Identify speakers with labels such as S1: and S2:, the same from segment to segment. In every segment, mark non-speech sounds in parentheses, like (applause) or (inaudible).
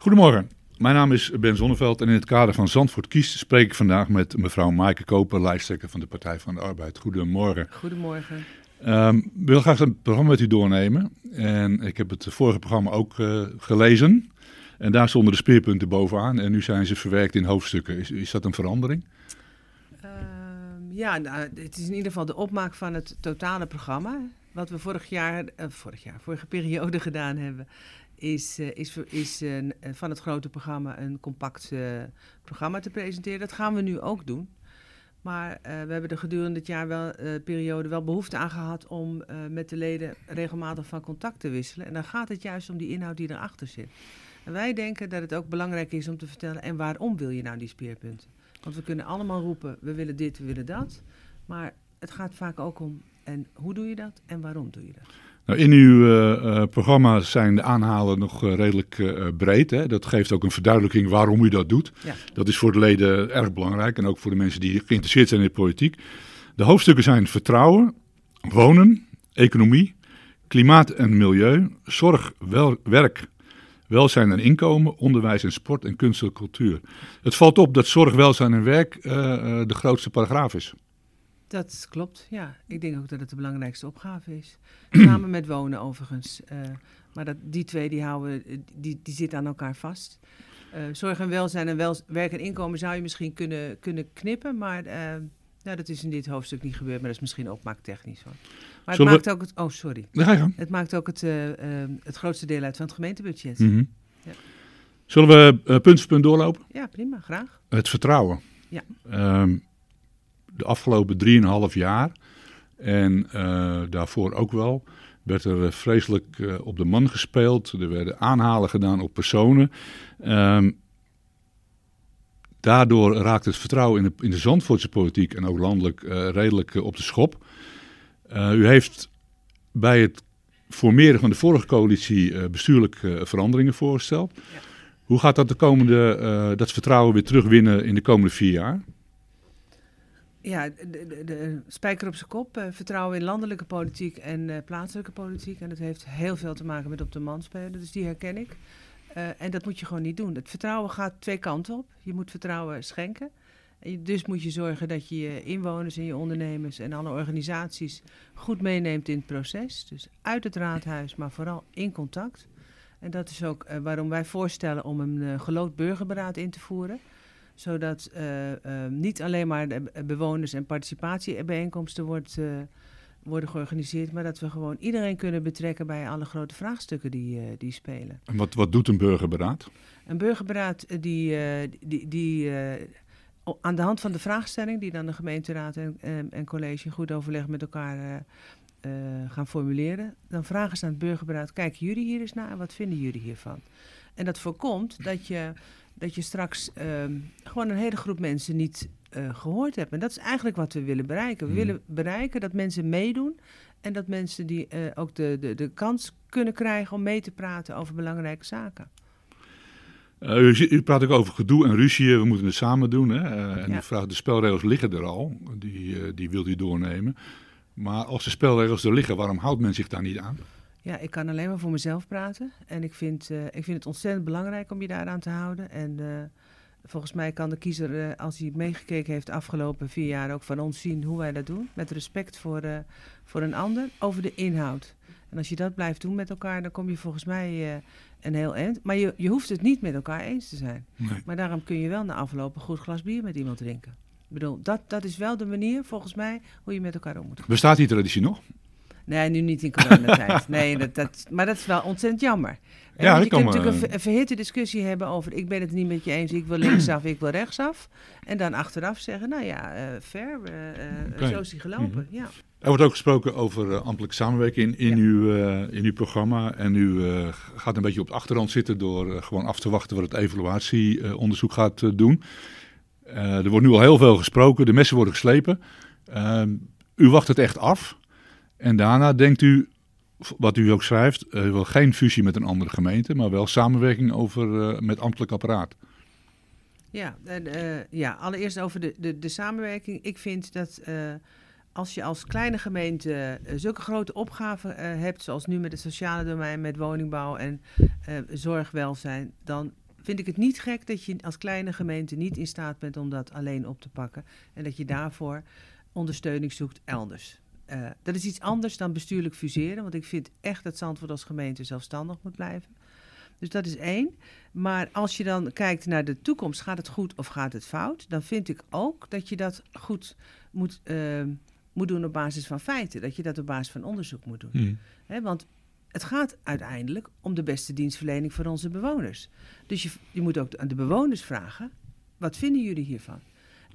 S1: Goedemorgen, mijn naam is Ben Zonneveld en in het kader van Zandvoort Kiest spreek ik vandaag met mevrouw Maaike Koper, lijsttrekker van de Partij van de Arbeid. Goedemorgen.
S2: Goedemorgen.
S1: Um, ik wil graag het programma met u doornemen en ik heb het vorige programma ook uh, gelezen en daar stonden de speerpunten bovenaan en nu zijn ze verwerkt in hoofdstukken. Is, is dat een verandering?
S2: Uh, ja, nou, het is in ieder geval de opmaak van het totale programma. Wat we vorig jaar, uh, vorig jaar, vorige periode (laughs) gedaan hebben, is, uh, is, is uh, van het grote programma een compact programma te presenteren. Dat gaan we nu ook doen. Maar we hebben er gedurende het jaar wel, periode wel behoefte aan gehad om met de leden regelmatig van contact te wisselen. En dan gaat het juist om die inhoud die erachter zit. En wij denken dat het ook belangrijk is om te vertellen, en waarom wil je nou die speerpunten? Want we kunnen allemaal roepen, we willen dit, we willen dat. Maar het gaat vaak ook om, en hoe doe je dat en waarom doe je dat?
S1: Nou, in uw uh, programma zijn de aanhalen nog uh, redelijk uh, breed. Hè? Dat geeft ook een verduidelijking waarom u dat doet. Ja. Dat is voor de leden erg belangrijk en ook voor de mensen die geïnteresseerd zijn in de politiek. De hoofdstukken zijn vertrouwen, wonen, economie, klimaat en milieu, zorg, wel, werk, welzijn en inkomen, onderwijs en sport en kunst en cultuur. Het valt op dat zorg, welzijn en werk de grootste paragraaf is.
S2: Dat klopt, ja. Ik denk ook dat het de belangrijkste opgave is. (clears throat) Samen met wonen overigens. Uh, maar dat, die twee die houden, die, die zitten aan elkaar vast. Uh, zorg en welzijn en werk en inkomen zou je misschien kunnen, kunnen knippen. Maar uh, nou, dat is in dit hoofdstuk niet gebeurd. Maar dat is misschien opmaaktechnisch hoor. Maar Zullen het maakt we... ook het... Oh, sorry.
S1: ga je gang.
S2: Het maakt ook het, het grootste deel uit van het gemeentebudget.
S1: Mm -hmm. ja. Zullen we punt voor punt doorlopen?
S2: Ja, prima. Graag.
S1: Het vertrouwen.
S2: Ja.
S1: Um, de afgelopen 3,5 jaar en uh, daarvoor ook wel werd er vreselijk uh, op de man gespeeld. Er werden aanhalen gedaan op personen. Um, daardoor raakt het vertrouwen in de, in de Zandvoortse politiek en ook landelijk uh, redelijk op de schop. u heeft bij het formeren van de vorige coalitie bestuurlijke veranderingen voorgesteld. Ja. Hoe gaat dat de komende, dat vertrouwen weer terugwinnen in de komende vier jaar?
S2: Ja, de, de, spijker op zijn kop. Uh, vertrouwen in landelijke politiek en uh, plaatselijke politiek. En dat heeft heel veel te maken met op de man spelen. Dus die herken ik. Uh, en dat moet je gewoon niet doen. Het vertrouwen gaat twee kanten op. Je moet vertrouwen schenken. Dus moet je zorgen dat je je inwoners en je ondernemers en alle organisaties goed meeneemt in het proces. Dus uit het raadhuis, maar vooral in contact. En dat is ook waarom wij voorstellen om een geloot burgerberaad in te voeren zodat uh, uh, niet alleen maar de bewoners- en participatiebijeenkomsten wordt, uh, worden georganiseerd, maar dat we gewoon iedereen kunnen betrekken bij alle grote vraagstukken die, die spelen.
S1: En wat, wat doet een burgerberaad?
S2: Een burgerberaad die, die, die aan de hand van de vraagstelling, die dan de gemeenteraad en, en, en college goed overleg met elkaar gaan formuleren, dan vragen ze aan het burgerberaad: kijken jullie hier eens naar en wat vinden jullie hiervan? En dat voorkomt dat je dat je straks uh, gewoon een hele groep mensen niet uh, gehoord hebt. En dat is eigenlijk wat we willen bereiken. We hmm. willen bereiken dat mensen meedoen en dat mensen die uh, ook de, de, de kans kunnen krijgen om mee te praten over belangrijke zaken.
S1: Uh, u, u, praat ook over gedoe en ruzie, we moeten het samen doen. Hè? en ja. u vraagt, de spelregels liggen er al, die, die wilt u doornemen. Maar als de spelregels er liggen, waarom houdt men zich daar niet aan?
S2: Ja, ik kan alleen maar voor mezelf praten. En ik vind, uh, ik vind het ontzettend belangrijk om je daaraan te houden. En uh, volgens mij kan de kiezer, uh, als hij meegekeken heeft de afgelopen vier jaar, ook van ons zien hoe wij dat doen. Met respect voor, voor een ander, over de inhoud. En als je dat blijft doen met elkaar, dan kom je volgens mij een heel eind. Maar je, je hoeft het niet met elkaar eens te zijn.
S1: Nee.
S2: Maar daarom kun je wel na afloop een goed glas bier met iemand drinken. Ik bedoel, dat, dat is wel de manier, volgens mij, hoe je met elkaar om moet gaan.
S1: Bestaat die traditie nog?
S2: Nee, nu niet in coronatijd. (laughs) nee, dat, dat, maar dat is wel ontzettend jammer.
S1: Ja,
S2: je
S1: kunt
S2: natuurlijk een, een verhitte discussie hebben over... ik ben het niet met je eens, ik wil linksaf, (clears throat) ik wil rechtsaf. En dan achteraf zeggen, nou ja, uh, fair, uh, okay. zo is die gelopen. Mm -hmm. ja.
S1: Er wordt ook gesproken over uh, ambtelijke samenwerking in, in, ja. uw, in uw programma. En u gaat een beetje op de achtergrond zitten door gewoon af te wachten... wat het evaluatieonderzoek gaat doen. er wordt nu al heel veel gesproken, de messen worden geslepen. Ehm, u wacht het echt af... En daarna denkt u, wat u ook schrijft, uh, wil geen fusie met een andere gemeente, maar wel samenwerking over, uh, met ambtelijk apparaat.
S2: Ja, uh, ja, allereerst over de, de, de samenwerking. Ik vind dat als je als kleine gemeente zulke grote opgaven hebt, zoals nu met het sociale domein, met woningbouw en zorgwelzijn, dan vind ik het niet gek dat je als kleine gemeente niet in staat bent om dat alleen op te pakken. En dat je daarvoor ondersteuning zoekt elders. Uh, dat is iets anders dan bestuurlijk fuseren, want ik vind echt dat Zandvoort als gemeente zelfstandig moet blijven. Dus dat is één. Maar als je dan kijkt naar de toekomst, gaat het goed of gaat het fout? Dan vind ik ook dat je dat goed moet, uh, moet doen op basis van feiten. Dat je dat op basis van onderzoek moet doen. Hmm. want het gaat uiteindelijk om de beste dienstverlening voor onze bewoners. Dus je, je moet ook aan de bewoners vragen: wat vinden jullie hiervan?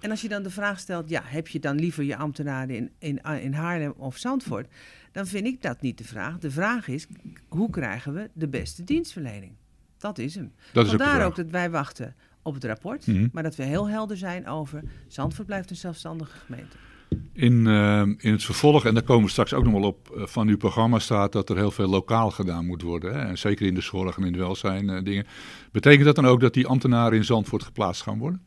S2: En als je dan de vraag stelt, ja, heb je dan liever je ambtenaren in, in, in Haarlem of Zandvoort? Dan vind ik dat niet de vraag. De vraag is, hoe krijgen we de beste dienstverlening? Dat is hem. Dat Vandaar ook, ook, dat wij wachten op het rapport, mhm. maar dat we heel helder zijn over Zandvoort blijft een zelfstandige gemeente.
S1: In, uh, in het vervolg, en daar komen we straks ook nog wel op, uh, van uw programma staat dat er heel veel lokaal gedaan moet worden. Hè? En zeker in de zorg en in de welzijn uh, dingen. Betekent dat dan ook dat die ambtenaren in Zandvoort geplaatst gaan worden?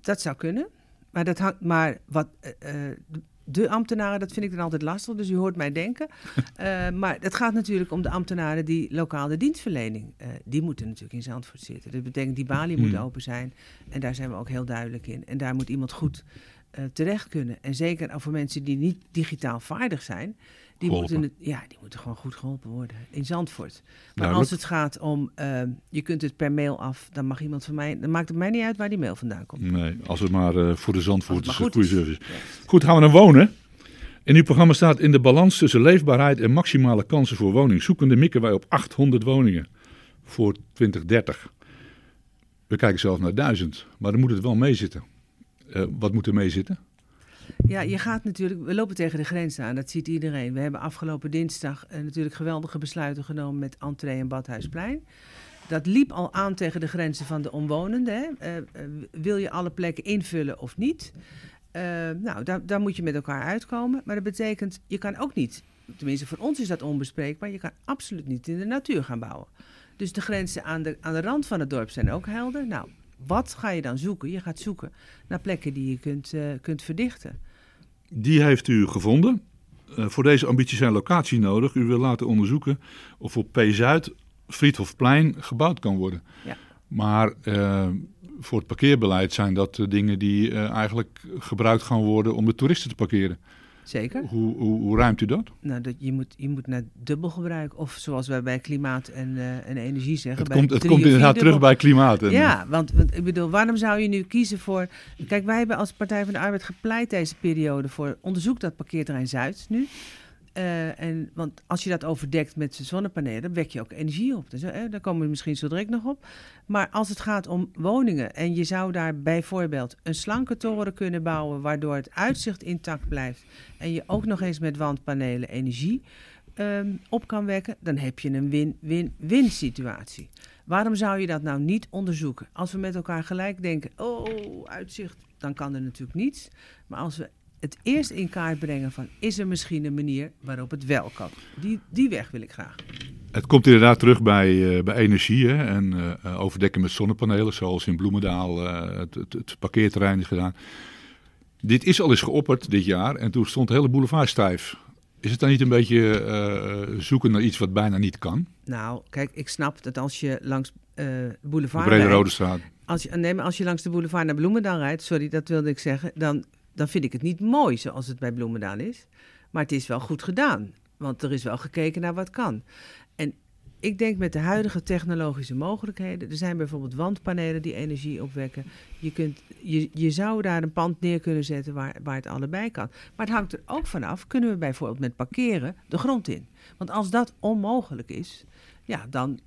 S2: Dat zou kunnen. Maar, dat hangt, maar wat, de ambtenaren, dat vind ik dan altijd lastig, dus u hoort mij denken. Uh, (laughs) maar het gaat natuurlijk om de ambtenaren die lokaal de dienstverlening, uh, die moeten natuurlijk in Zandvoort zitten. Dat betekent die balie moet hmm. open zijn en daar zijn we ook heel duidelijk in. En daar moet iemand goed uh, terecht kunnen. En zeker voor mensen die niet digitaal vaardig zijn, die moeten, het, ja, die moeten gewoon goed geholpen worden in Zandvoort. Maar als het gaat om, uh, je kunt het per mail af, dan mag iemand van mij, dan maakt het mij niet uit waar die mail vandaan komt.
S1: Nee, als het maar uh, voor de Zandvoort is, goede service. Goed, gaan we naar wonen. In uw programma staat in de balans tussen leefbaarheid en maximale kansen voor woningzoekenden mikken wij op 800 woningen voor 2030. We kijken zelf naar 1000, maar dan moet het wel meezitten. Uh, wat moet er meezitten?
S2: Ja, je gaat natuurlijk, we lopen tegen de grens aan, dat ziet iedereen. We hebben afgelopen dinsdag uh, natuurlijk geweldige besluiten genomen met Entree en Badhuisplein. Dat liep al aan tegen de grenzen van de omwonenden. Hè. Uh, wil je alle plekken invullen of niet? nou, daar, daar moet je met elkaar uitkomen. Maar dat betekent, je kan ook niet, tenminste voor ons is dat onbespreekbaar, je kan absoluut niet in de natuur gaan bouwen. Dus de grenzen aan de, aan de rand van het dorp zijn ook helder. Nou, wat ga je dan zoeken? Je gaat zoeken naar plekken die je kunt, uh, kunt verdichten.
S1: Die heeft u gevonden. Uh, voor deze ambitie zijn locatie nodig. U wil laten onderzoeken of op P-Zuid Friedhofplein gebouwd kan worden. Ja. Maar uh, voor het parkeerbeleid zijn dat dingen die eigenlijk gebruikt gaan worden om de toeristen te parkeren.
S2: Zeker.
S1: Hoe, hoe, hoe ruimt u dat?
S2: Nou, dat je, moet, je moet naar dubbelgebruik. Of zoals wij bij klimaat en, uh, en energie zeggen.
S1: Het, komt, het komt inderdaad terug bij klimaat. En,
S2: ja, want, want, ik bedoel, waarom zou je nu kiezen voor... Kijk, wij hebben als Partij van de Arbeid gepleit deze periode voor onderzoek dat parkeerterrein Zuid nu. Uh, en, want als je dat overdekt met zonnepanelen, dan wek je ook energie op. Dus, daar komen we misschien zo direct nog op. Maar als het gaat om woningen en je zou daar bijvoorbeeld een slanke toren kunnen bouwen, waardoor het uitzicht intact blijft en je ook nog eens met wandpanelen energie um, op kan wekken, dan heb je een win-win-win situatie. Waarom zou je dat nou niet onderzoeken? Als we met elkaar gelijk denken, oh, uitzicht, dan kan er natuurlijk niets. Maar als we het eerst in kaart brengen van is er misschien een manier waarop het wel kan. Die, die weg wil ik graag.
S1: Het komt inderdaad terug bij, uh, bij energie hè? en uh, overdekken met zonnepanelen, zoals in Bloemendaal uh, het, het, het, parkeerterrein is gedaan. Dit is al eens geopperd dit jaar en toen stond de hele boulevard stijf. Is het dan niet een beetje zoeken naar iets wat bijna niet kan?
S2: Nou, kijk, ik snap dat als je langs boulevard.
S1: De Brede Rode Straat.
S2: Als je, nee, maar als je langs de boulevard naar Bloemendaal rijdt, sorry, dat wilde ik zeggen, dan dan vind ik het niet mooi zoals het bij Bloemendaal is. Maar het is wel goed gedaan, want er is wel gekeken naar wat kan. En ik denk met de huidige technologische mogelijkheden, er zijn bijvoorbeeld wandpanelen die energie opwekken. Je, kunt, je, je zou daar een pand neer kunnen zetten waar, waar het allebei kan. Maar het hangt er ook vanaf, kunnen we bijvoorbeeld met parkeren de grond in? Want als dat onmogelijk is, ja, dan,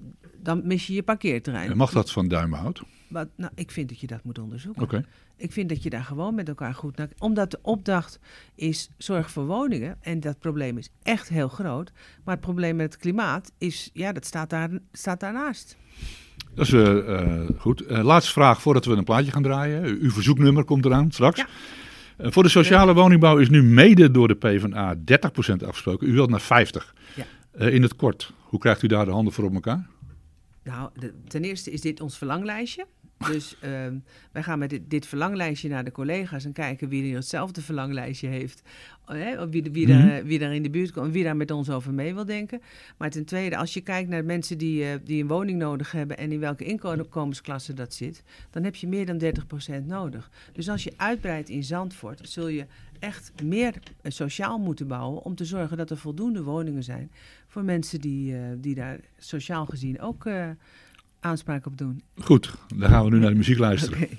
S2: dan mis je je parkeerterrein.
S1: mag dat van Duimhout?
S2: Wat, nou, ik vind dat je dat moet onderzoeken. Oké. Ik vind dat je daar gewoon met elkaar goed naar... Omdat de opdracht is zorg voor woningen. En dat probleem is echt heel groot. Maar het probleem met het klimaat is... Ja, dat staat, daar, staat daarnaast.
S1: Dat is uh, goed. Uh, laatste vraag voordat we een plaatje gaan draaien. uw verzoeknummer komt eraan straks. Ja. voor de sociale woningbouw is nu mede door de PvdA 30% afgesproken. U wilt naar 50%. Ja. In het kort, hoe krijgt u daar de handen voor op elkaar?
S2: Nou, ten eerste is dit ons verlanglijstje. Dus ehm, wij gaan met dit, dit, verlanglijstje naar de collega's en kijken wie er hetzelfde verlanglijstje heeft. Hè, wie, wie, mm daar, wie daar in de buurt komt, wie daar met ons over mee wil denken. Maar ten tweede, als je kijkt naar mensen die, uh, die een woning nodig hebben en in welke inkomensklasse dat zit, dan heb je meer dan 30% nodig. Dus als je uitbreidt in Zandvoort, zul je echt meer eh, sociaal moeten bouwen om te zorgen dat er voldoende woningen zijn voor mensen die, uh, die daar sociaal gezien ook aanspraak op doen.
S1: Goed, dan gaan we nu naar de muziek luisteren.
S2: Okay.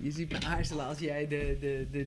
S2: Je ziet me aarzelen als jij de, de, de